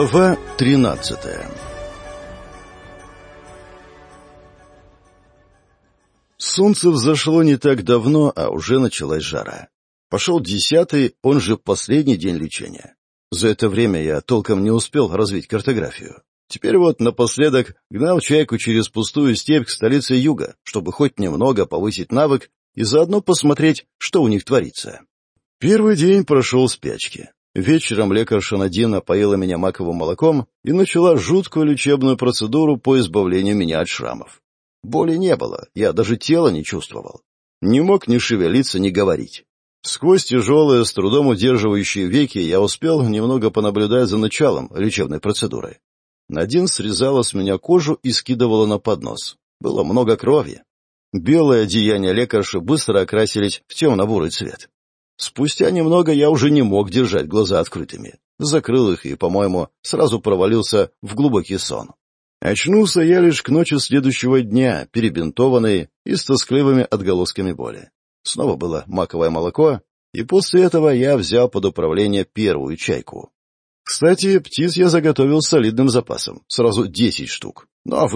Глава 13 Солнце взошло не так давно, а уже началась жара. Пошел десятый, он же последний день лечения. За это время я толком не успел развить картографию. Теперь вот напоследок гнал чайку через пустую степь к столице юга, чтобы хоть немного повысить навык и заодно посмотреть, что у них творится. Первый день прошел спячки. Вечером лекарша Надина поила меня маковым молоком и начала жуткую лечебную процедуру по избавлению меня от шрамов. Боли не было, я даже тела не чувствовал. Не мог ни шевелиться, ни говорить. Сквозь тяжелые, с трудом удерживающие веки я успел немного понаблюдать за началом лечебной процедуры. Надин срезала с меня кожу и скидывала на поднос. Было много крови. Белые одеяния лекарши быстро окрасились в темно-бурый цвет. Спустя немного я уже не мог держать глаза открытыми. Закрыл их и, по-моему, сразу провалился в глубокий сон. Очнулся я лишь к ночи следующего дня, перебинтованный и с тоскливыми отголосками боли. Снова было маковое молоко, и после этого я взял под управление первую чайку. Кстати, птиц я заготовил солидным запасом, сразу десять штук, но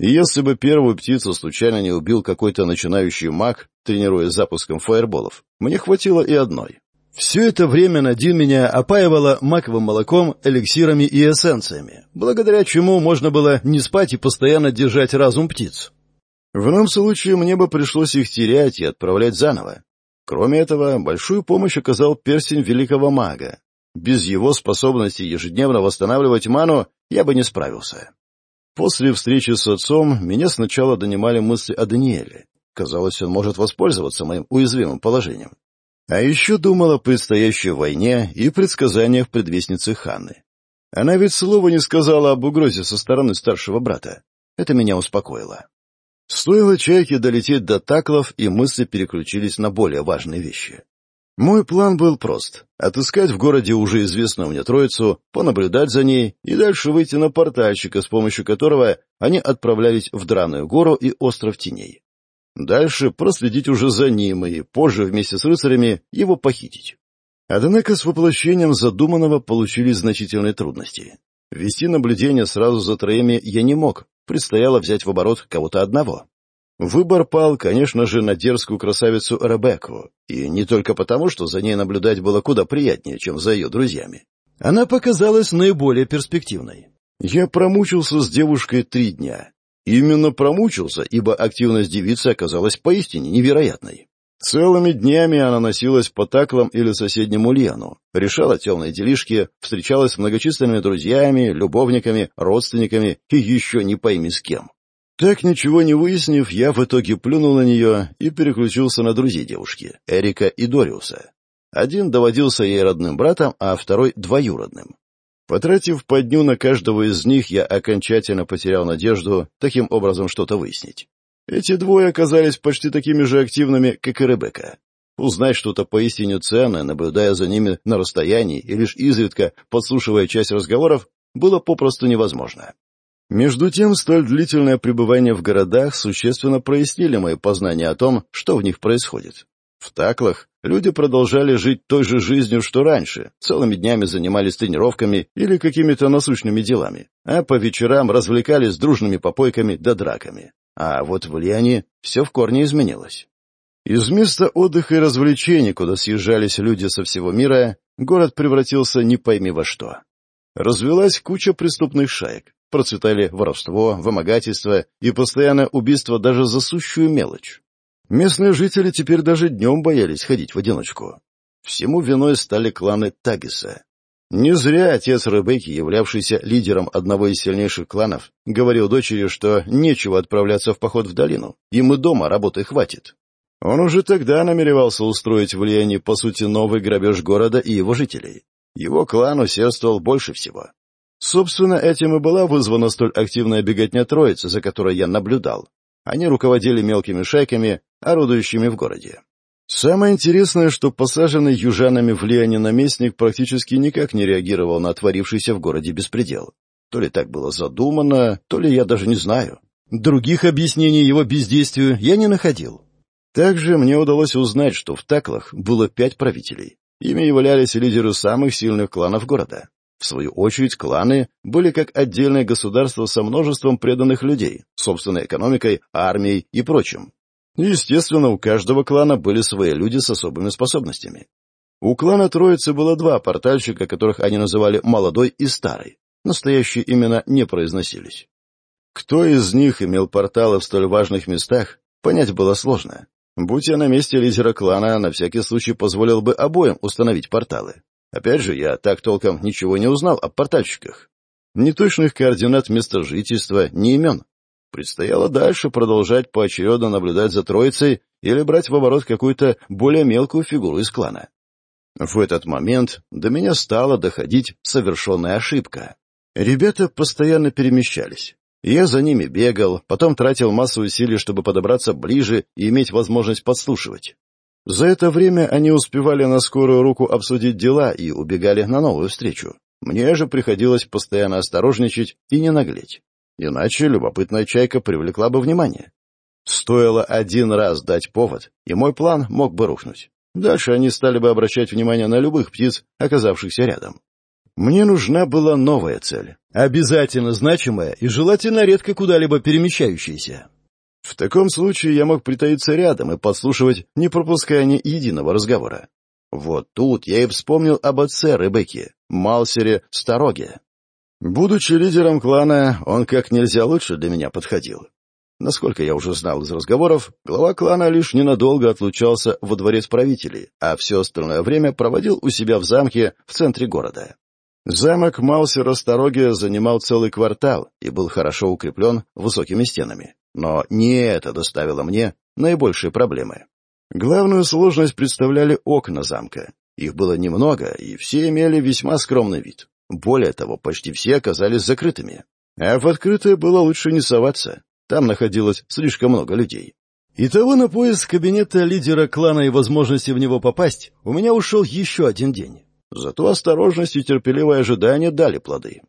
Если бы первую птицу случайно не убил какой-то начинающий маг, тренируя запуском фаерболов, мне хватило и одной. Все это время Надин меня опаивала маковым молоком, эликсирами и эссенциями, благодаря чему можно было не спать и постоянно держать разум птиц. В ином случае мне бы пришлось их терять и отправлять заново. Кроме этого, большую помощь оказал перстень великого мага. Без его способности ежедневно восстанавливать ману я бы не справился. После встречи с отцом меня сначала донимали мысли о Даниэле. Казалось, он может воспользоваться моим уязвимым положением. А еще думал о предстоящей войне и предсказаниях предвестницы Ханны. Она ведь слова не сказала об угрозе со стороны старшего брата. Это меня успокоило. Стоило чайке долететь до таклов, и мысли переключились на более важные вещи. Мой план был прост — отыскать в городе уже известную мне троицу, понаблюдать за ней и дальше выйти на портальщика, с помощью которого они отправлялись в Драную гору и остров Теней. Дальше проследить уже за ним и позже вместе с рыцарями его похитить. Однако с воплощением задуманного получились значительные трудности. Вести наблюдение сразу за троими я не мог, предстояло взять в оборот кого-то одного. Выбор пал, конечно же, на дерзкую красавицу Ребекку, и не только потому, что за ней наблюдать было куда приятнее, чем за ее друзьями. Она показалась наиболее перспективной. Я промучился с девушкой три дня. Именно промучился, ибо активность девицы оказалась поистине невероятной. Целыми днями она носилась по таклам или соседнему Ульяну, решала темные делишки, встречалась с многочисленными друзьями, любовниками, родственниками и еще не пойми с кем. Так ничего не выяснив, я в итоге плюнул на нее и переключился на друзей девушки, Эрика и Дориуса. Один доводился ей родным братом, а второй — двоюродным. Потратив по дню на каждого из них, я окончательно потерял надежду таким образом что-то выяснить. Эти двое оказались почти такими же активными, как и Ребекка. Узнать что-то поистине ценное, наблюдая за ними на расстоянии и лишь изредка подслушивая часть разговоров, было попросту невозможно. Между тем, столь длительное пребывание в городах существенно прояснили мои познания о том, что в них происходит. В Таклах люди продолжали жить той же жизнью, что раньше, целыми днями занимались тренировками или какими-то насущными делами, а по вечерам развлекались дружными попойками да драками. А вот в Лиане все в корне изменилось. Из места отдыха и развлечений, куда съезжались люди со всего мира, город превратился не пойми во что. Развелась куча преступных шаек, процветали воровство, вымогательство и постоянное убийство даже за сущую мелочь. Местные жители теперь даже днем боялись ходить в одиночку. Всему виной стали кланы Тагиса. Не зря отец Рыбыки, являвшийся лидером одного из сильнейших кланов, говорил дочери, что нечего отправляться в поход в долину, им и дома работы хватит. Он уже тогда намеревался устроить в Лиэне, по сути, новый грабеж города и его жителей. Его клан усердствовал больше всего. Собственно, этим и была вызвана столь активная беготня троицы, за которой я наблюдал. Они руководили мелкими шайками, орудующими в городе. Самое интересное, что посаженный южанами влияние наместник практически никак не реагировал на отворившийся в городе беспредел. То ли так было задумано, то ли я даже не знаю. Других объяснений его бездействию я не находил. Также мне удалось узнать, что в Таклах было пять правителей, Ими являлись лидеры самых сильных кланов города. В свою очередь, кланы были как отдельное государство со множеством преданных людей, собственной экономикой, армией и прочим. Естественно, у каждого клана были свои люди с особыми способностями. У клана Троицы было два портальщика, которых они называли «молодой» и «старый». Настоящие имена не произносились. Кто из них имел порталы в столь важных местах, понять было сложно. Будь я на месте лидера клана, на всякий случай позволил бы обоим установить порталы. Опять же, я так толком ничего не узнал о портальщиках. Неточных координат места жительства, ни имен. Предстояло дальше продолжать поочередно наблюдать за троицей или брать в оборот какую-то более мелкую фигуру из клана. В этот момент до меня стала доходить совершенная ошибка. Ребята постоянно перемещались. Я за ними бегал, потом тратил массу усилий, чтобы подобраться ближе и иметь возможность подслушивать. За это время они успевали на скорую руку обсудить дела и убегали на новую встречу. Мне же приходилось постоянно осторожничать и не наглеть. Иначе любопытная чайка привлекла бы внимание. Стоило один раз дать повод, и мой план мог бы рухнуть. Дальше они стали бы обращать внимание на любых птиц, оказавшихся рядом. Мне нужна была новая цель, обязательно значимая и желательно редко куда-либо перемещающаяся. В таком случае я мог притаиться рядом и подслушивать, не пропуская ни единого разговора. Вот тут я и вспомнил об отце Ребекки, Малсере Староге. Будучи лидером клана, он как нельзя лучше для меня подходил. Насколько я уже знал из разговоров, глава клана лишь ненадолго отлучался во дворец правителей, а все остальное время проводил у себя в замке в центре города. Замок Маусера Староге занимал целый квартал и был хорошо укреплен высокими стенами. Но не это доставило мне наибольшие проблемы. Главную сложность представляли окна замка. Их было немного, и все имели весьма скромный вид. Более того, почти все оказались закрытыми. А в открытое было лучше не соваться. Там находилось слишком много людей. Итого на поиск кабинета лидера клана и возможности в него попасть у меня ушел еще один день. Зато осторожность и терпеливое ожидание дали плоды.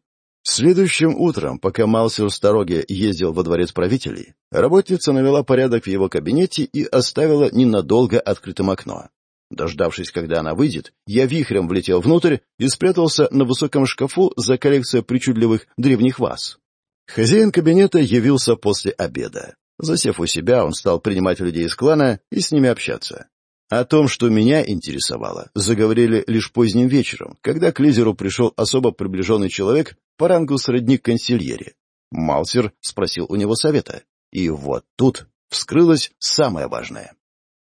Следующим утром, пока Маусиус дороге ездил во дворец правителей, работница навела порядок в его кабинете и оставила ненадолго открытым окно. Дождавшись, когда она выйдет, я вихрем влетел внутрь и спрятался на высоком шкафу за коллекцию причудливых древних ваз. Хозяин кабинета явился после обеда. Засев у себя, он стал принимать людей из клана и с ними общаться. О том, что меня интересовало, заговорили лишь поздним вечером, когда к лидеру пришел особо приближенный человек по рангу сродник консильере. Малсер спросил у него совета. И вот тут вскрылось самое важное.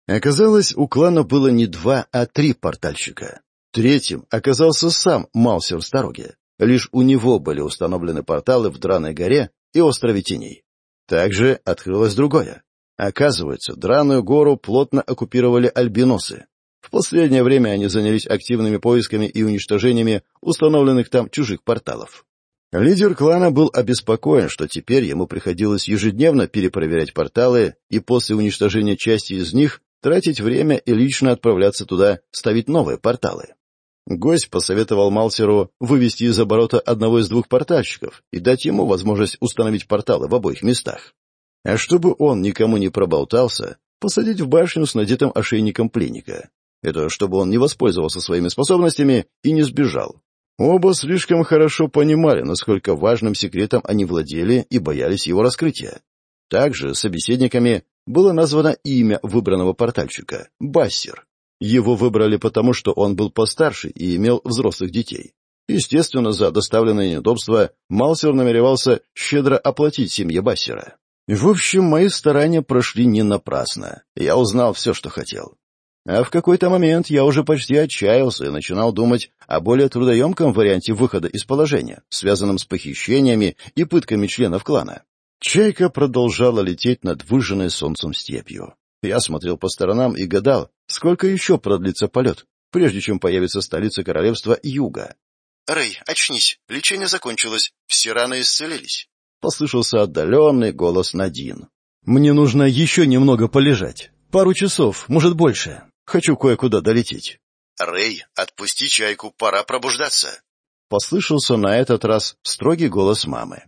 Оказалось, у клана было не два, а три портальщика. Третьим оказался сам Малсер Староги. Лишь у него были установлены порталы в Драной горе и острове Теней. Оказывается, драную гору плотно оккупировали альбиносы. В последнее время они занялись активными поисками и уничтожениями установленных там чужих порталов. Лидер клана был обеспокоен, что теперь ему приходилось ежедневно перепроверять порталы и после уничтожения части из них тратить время и лично отправляться туда ставить новые порталы. Гость посоветовал Малсеру вывести из оборота одного из двух портальщиков и дать ему возможность установить порталы в обоих местах. А чтобы он никому не проболтался, посадить в башню с надетым ошейником пленника. Это чтобы он не воспользовался своими способностями и не сбежал. Оба слишком хорошо понимали, насколько важным секретом они владели и боялись его раскрытия. Также собеседниками было названо имя выбранного портальщика — Бассер. Его выбрали потому, что он был постарше и имел взрослых детей. Естественно, за доставленное неудобства Малсер намеревался щедро оплатить семье Бассера. В общем, мои старания прошли не напрасно. Я узнал все, что хотел. А в какой-то момент я уже почти отчаялся и начинал думать о более трудоемком варианте выхода из положения, связанном с похищениями и пытками членов клана. Чайка продолжала лететь над выжженной солнцем степью. Я смотрел по сторонам и гадал, сколько еще продлится полет, прежде чем появится столица королевства Юга. «Рэй, очнись, лечение закончилось, все раны исцелились» послышался отдаленный голос Надин. «Мне нужно еще немного полежать. Пару часов, может, больше. Хочу кое-куда долететь». «Рэй, отпусти чайку, пора пробуждаться». Послышался на этот раз строгий голос мамы.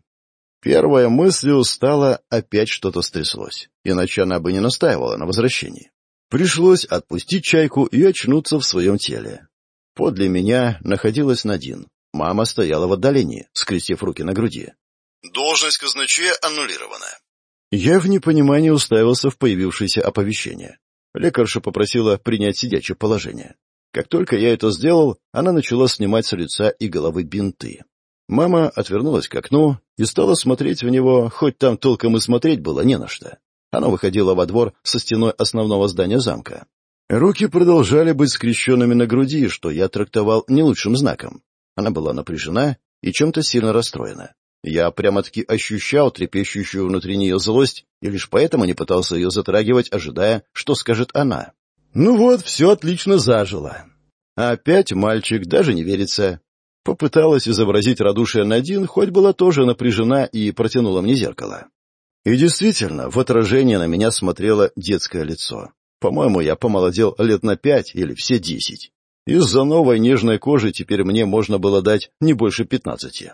Первая мысль устала, опять что-то стряслось, иначе она бы не настаивала на возвращении. Пришлось отпустить чайку и очнуться в своем теле. Подле меня находилась Надин. Мама стояла в отдалении, скрестив руки на груди. Должность казначея аннулирована. Я в непонимании уставился в появившееся оповещение. Лекарша попросила принять сидячее положение. Как только я это сделал, она начала снимать с лица и головы бинты. Мама отвернулась к окну и стала смотреть в него, хоть там толком и смотреть было не на что. Она выходила во двор со стеной основного здания замка. Руки продолжали быть скрещенными на груди, что я трактовал не лучшим знаком. Она была напряжена и чем-то сильно расстроена. Я прямо-таки ощущал трепещущую внутри нее злость, и лишь поэтому не пытался ее затрагивать, ожидая, что скажет она. «Ну вот, все отлично зажило». Опять мальчик, даже не верится. Попыталась изобразить радушие Надин, хоть была тоже напряжена и протянула мне зеркало. И действительно, в отражение на меня смотрело детское лицо. По-моему, я помолодел лет на пять или все десять. Из-за новой нежной кожи теперь мне можно было дать не больше пятнадцати.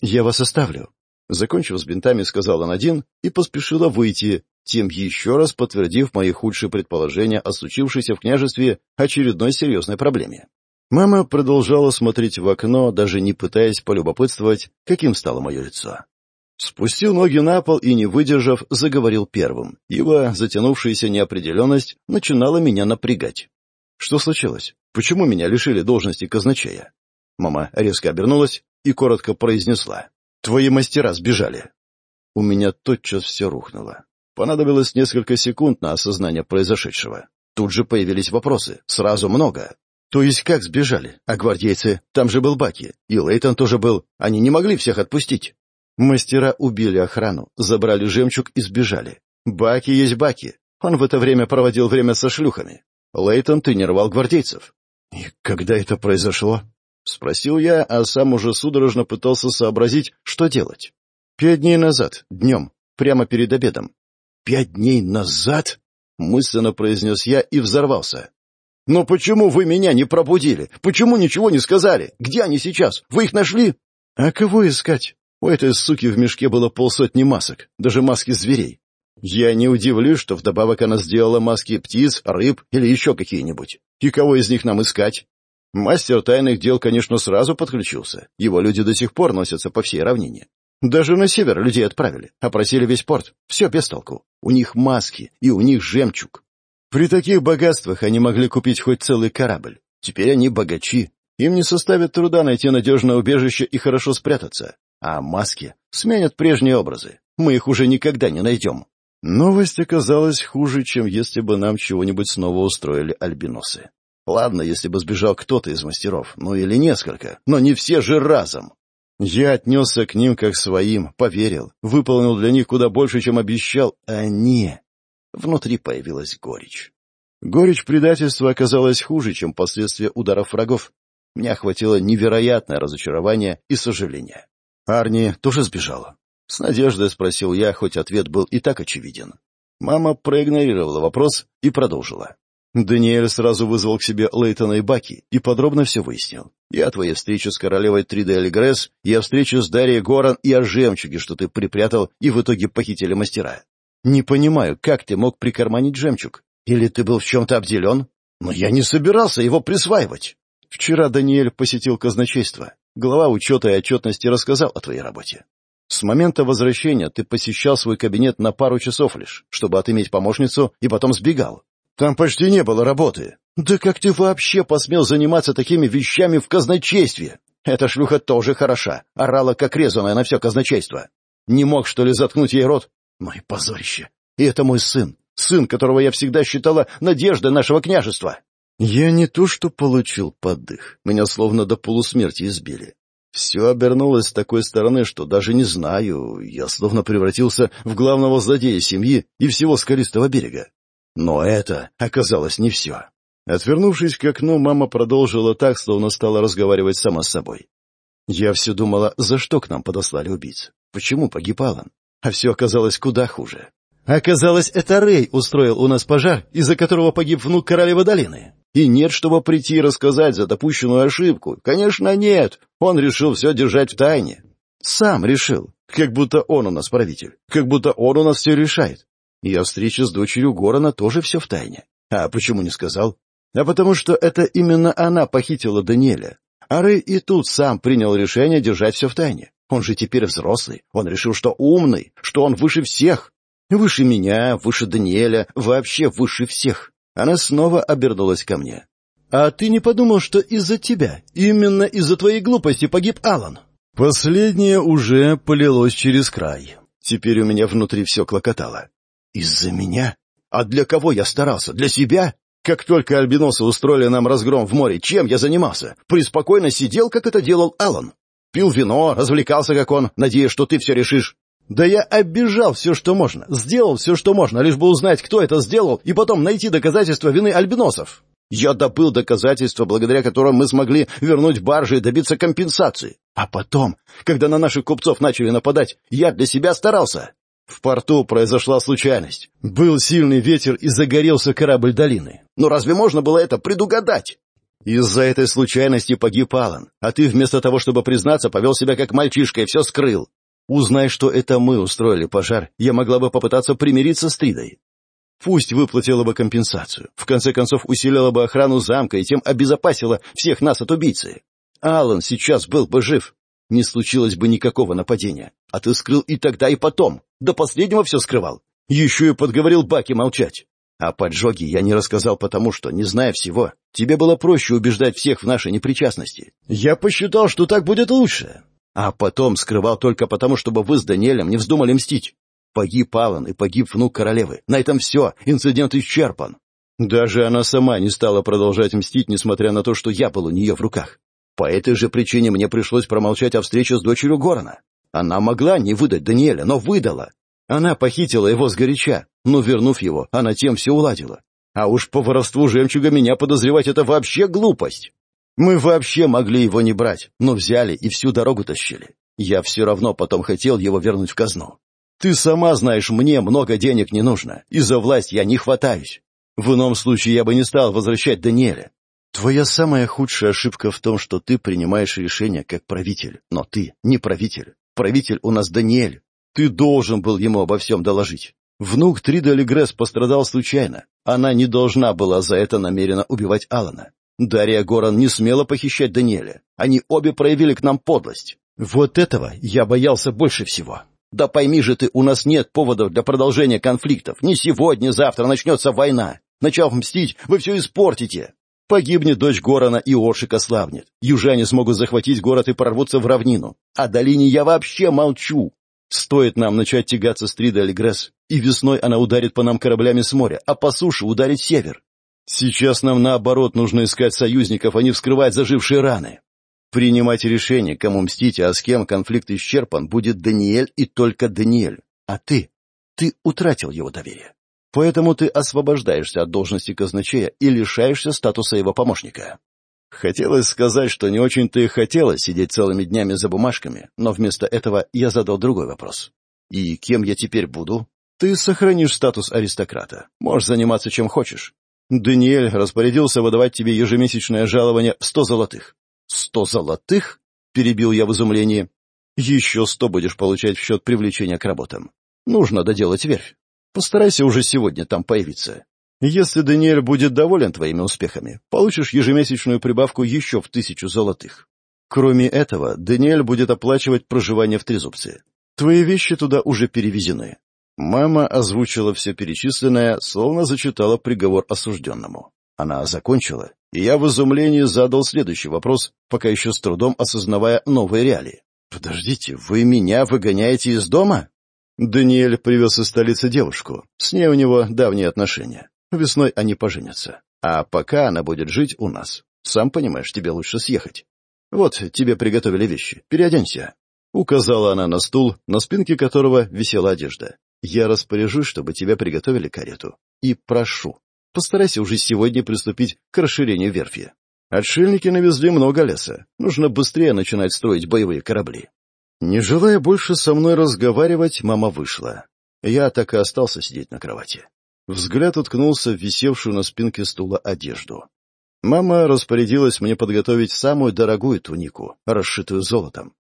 «Я вас оставлю», — закончив с бинтами, сказала Надин и поспешила выйти, тем еще раз подтвердив мои худшие предположения о случившейся в княжестве очередной серьезной проблеме. Мама продолжала смотреть в окно, даже не пытаясь полюбопытствовать, каким стало мое лицо. Спустил ноги на пол и, не выдержав, заговорил первым, ибо затянувшаяся неопределенность начинала меня напрягать. Что случилось? Почему меня лишили должности и коротко произнесла. «Твои мастера сбежали». У меня тотчас все рухнуло. Понадобилось несколько секунд на осознание произошедшего. Тут же появились вопросы. Сразу много. То есть как сбежали? А гвардейцы? Там же был Баки. И Лейтон тоже был. Они не могли всех отпустить. Мастера убили охрану, забрали жемчуг и сбежали. Баки есть Баки. Он в это время проводил время со шлюхами. Лейтон тренировал гвардейцев. И когда это произошло? Спросил я, а сам уже судорожно пытался сообразить, что делать. Пять дней назад, днем, прямо перед обедом. «Пять дней назад?» — мысленно произнес я и взорвался. «Но почему вы меня не пробудили? Почему ничего не сказали? Где они сейчас? Вы их нашли?» «А кого искать?» У этой суки в мешке было полсотни масок, даже маски зверей. Я не удивлюсь, что вдобавок она сделала маски птиц, рыб или еще какие-нибудь. И кого из них нам искать? Мастер тайных дел, конечно, сразу подключился. Его люди до сих пор носятся по всей равнине. Даже на север людей отправили, опросили весь порт. Все без толку. У них маски и у них жемчуг. При таких богатствах они могли купить хоть целый корабль. Теперь они богачи. Им не составит труда найти надежное убежище и хорошо спрятаться. А маски сменят прежние образы. Мы их уже никогда не найдем. Новость оказалась хуже, чем если бы нам чего-нибудь снова устроили альбиносы. Ладно, если бы сбежал кто-то из мастеров, ну или несколько, но не все же разом. Я отнесся к ним как своим, поверил, выполнил для них куда больше, чем обещал, а не... Внутри появилась горечь. Горечь предательства оказалась хуже, чем последствия ударов врагов. Меня охватило невероятное разочарование и сожаление. Арни тоже сбежала. С надеждой спросил я, хоть ответ был и так очевиден. Мама проигнорировала вопрос и продолжила. Даниэль сразу вызвал к себе Лейтона и Баки и подробно все выяснил. И о твоей встрече с королевой Тридель Гресс, и о встрече с Дарьей Горан, и о жемчуге, что ты припрятал и в итоге похитили мастера. Не понимаю, как ты мог прикарманить жемчуг? Или ты был в чем-то обделен? Но я не собирался его присваивать. Вчера Даниэль посетил казначейство. Глава учета и отчетности рассказал о твоей работе. С момента возвращения ты посещал свой кабинет на пару часов лишь, чтобы отыметь помощницу, и потом сбегал. Там почти не было работы. Да как ты вообще посмел заниматься такими вещами в казначействе? Эта шлюха тоже хороша, орала как резаная на все казначейство. Не мог, что ли, заткнуть ей рот? Мой позорище. И это мой сын, сын, которого я всегда считала надеждой нашего княжества. Я не то что получил подых, меня словно до полусмерти избили. Все обернулось с такой стороны, что даже не знаю, я словно превратился в главного злодея семьи и всего скалистого берега. Но это оказалось не все. Отвернувшись к окну, мама продолжила так, словно стала разговаривать сама с собой. Я все думала, за что к нам подослали убийц? Почему погиб Аллан? А все оказалось куда хуже. Оказалось, это Рэй устроил у нас пожар, из-за которого погиб внук Королевы долины. И нет, чтобы прийти и рассказать за допущенную ошибку. Конечно, нет. Он решил все держать в тайне. Сам решил. Как будто он у нас правитель. Как будто он у нас все решает. И Я встречу с дочерью Горона тоже все в тайне. А почему не сказал? А потому что это именно она похитила Даниэля. А Рэй и тут сам принял решение держать все в тайне. Он же теперь взрослый. Он решил, что умный, что он выше всех. Выше меня, выше Даниэля, вообще выше всех. Она снова обернулась ко мне. «А ты не подумал, что из-за тебя, именно из-за твоей глупости погиб Алан?» Последнее уже полилось через край. Теперь у меня внутри все клокотало. Из-за меня? А для кого я старался? Для себя? Как только альбиносы устроили нам разгром в море, чем я занимался? Приспокойно сидел, как это делал Алан. Пил вино, развлекался, как он, надеясь, что ты все решишь. Да я оббежал все, что можно, сделал все, что можно, лишь бы узнать, кто это сделал, и потом найти доказательства вины альбиносов. Я добыл доказательства, благодаря которым мы смогли вернуть баржи и добиться компенсации. А потом, когда на наших купцов начали нападать, я для себя старался. В порту произошла случайность. Был сильный ветер и загорелся корабль долины. Но разве можно было это предугадать? Из-за этой случайности погиб Алан, а ты вместо того, чтобы признаться, повел себя как мальчишка и все скрыл. Узнай, что это мы устроили пожар, я могла бы попытаться примириться с Тридой. Пусть выплатила бы компенсацию, в конце концов усилила бы охрану замка и тем обезопасила всех нас от убийцы. Алан сейчас был бы жив, не случилось бы никакого нападения а ты скрыл и тогда, и потом. До последнего все скрывал. Еще и подговорил Баки молчать. А поджоги я не рассказал потому, что, не зная всего, тебе было проще убеждать всех в нашей непричастности. Я посчитал, что так будет лучше. А потом скрывал только потому, чтобы вы с Даниэлем не вздумали мстить. Погиб Аллан и погиб внук королевы. На этом все, инцидент исчерпан. Даже она сама не стала продолжать мстить, несмотря на то, что я был у нее в руках. По этой же причине мне пришлось промолчать о встрече с дочерью Горона. Она могла не выдать Даниэля, но выдала. Она похитила его с горяча, но, вернув его, она тем все уладила. А уж по воровству жемчуга меня подозревать — это вообще глупость. Мы вообще могли его не брать, но взяли и всю дорогу тащили. Я все равно потом хотел его вернуть в казну. Ты сама знаешь, мне много денег не нужно, и за власть я не хватаюсь. В ином случае я бы не стал возвращать Даниэля. Твоя самая худшая ошибка в том, что ты принимаешь решение как правитель, но ты не правитель. Правитель у нас Даниэль. Ты должен был ему обо всем доложить. Внук Тридали Гресс пострадал случайно. Она не должна была за это намеренно убивать Алана. Дарья Горан не смела похищать Даниэля. Они обе проявили к нам подлость. Вот этого я боялся больше всего. Да пойми же ты, у нас нет поводов для продолжения конфликтов. Не сегодня, завтра начнется война. Начав мстить, вы все испортите. Погибнет дочь Горона и Оршик славнет. Южане смогут захватить город и прорвутся в равнину. О долине я вообще молчу. Стоит нам начать тягаться с Трида и весной она ударит по нам кораблями с моря, а по суше ударит север. Сейчас нам, наоборот, нужно искать союзников, а не вскрывать зажившие раны. Принимать решение, кому мстить, а с кем конфликт исчерпан, будет Даниэль и только Даниэль. А ты? Ты утратил его доверие поэтому ты освобождаешься от должности казначея и лишаешься статуса его помощника. Хотелось сказать, что не очень-то и хотелось сидеть целыми днями за бумажками, но вместо этого я задал другой вопрос. «И кем я теперь буду?» «Ты сохранишь статус аристократа. Можешь заниматься чем хочешь. Даниэль распорядился выдавать тебе ежемесячное жалование в сто золотых». «Сто золотых?» — перебил я в изумлении. «Еще сто будешь получать в счет привлечения к работам. Нужно доделать верфь. Постарайся уже сегодня там появиться. Если Даниэль будет доволен твоими успехами, получишь ежемесячную прибавку еще в тысячу золотых. Кроме этого, Даниэль будет оплачивать проживание в Трезубце. Твои вещи туда уже перевезены. Мама озвучила все перечисленное, словно зачитала приговор осужденному. Она закончила, и я в изумлении задал следующий вопрос, пока еще с трудом осознавая новые реалии. «Подождите, вы меня выгоняете из дома?» Даниэль привез из столицы девушку. С ней у него давние отношения. Весной они поженятся. А пока она будет жить у нас. Сам понимаешь, тебе лучше съехать. Вот, тебе приготовили вещи. Переоденься. Указала она на стул, на спинке которого висела одежда. Я распоряжусь, чтобы тебя приготовили карету. И прошу, постарайся уже сегодня приступить к расширению верфи. Отшельники навезли много леса. Нужно быстрее начинать строить боевые корабли. Не желая больше со мной разговаривать, мама вышла. Я так и остался сидеть на кровати. Взгляд уткнулся в висевшую на спинке стула одежду. Мама распорядилась мне подготовить самую дорогую тунику, расшитую золотом.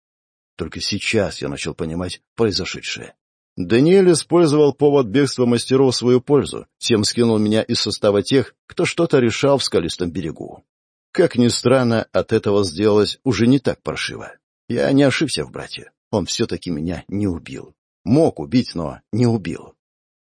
Только сейчас я начал понимать произошедшее. Даниэль использовал повод бегства мастеров в свою пользу, тем скинул меня из состава тех, кто что-то решал в скалистом берегу. Как ни странно, от этого сделалось уже не так паршиво. Я не ошибся в брате. Он все-таки меня не убил. Мог убить, но не убил.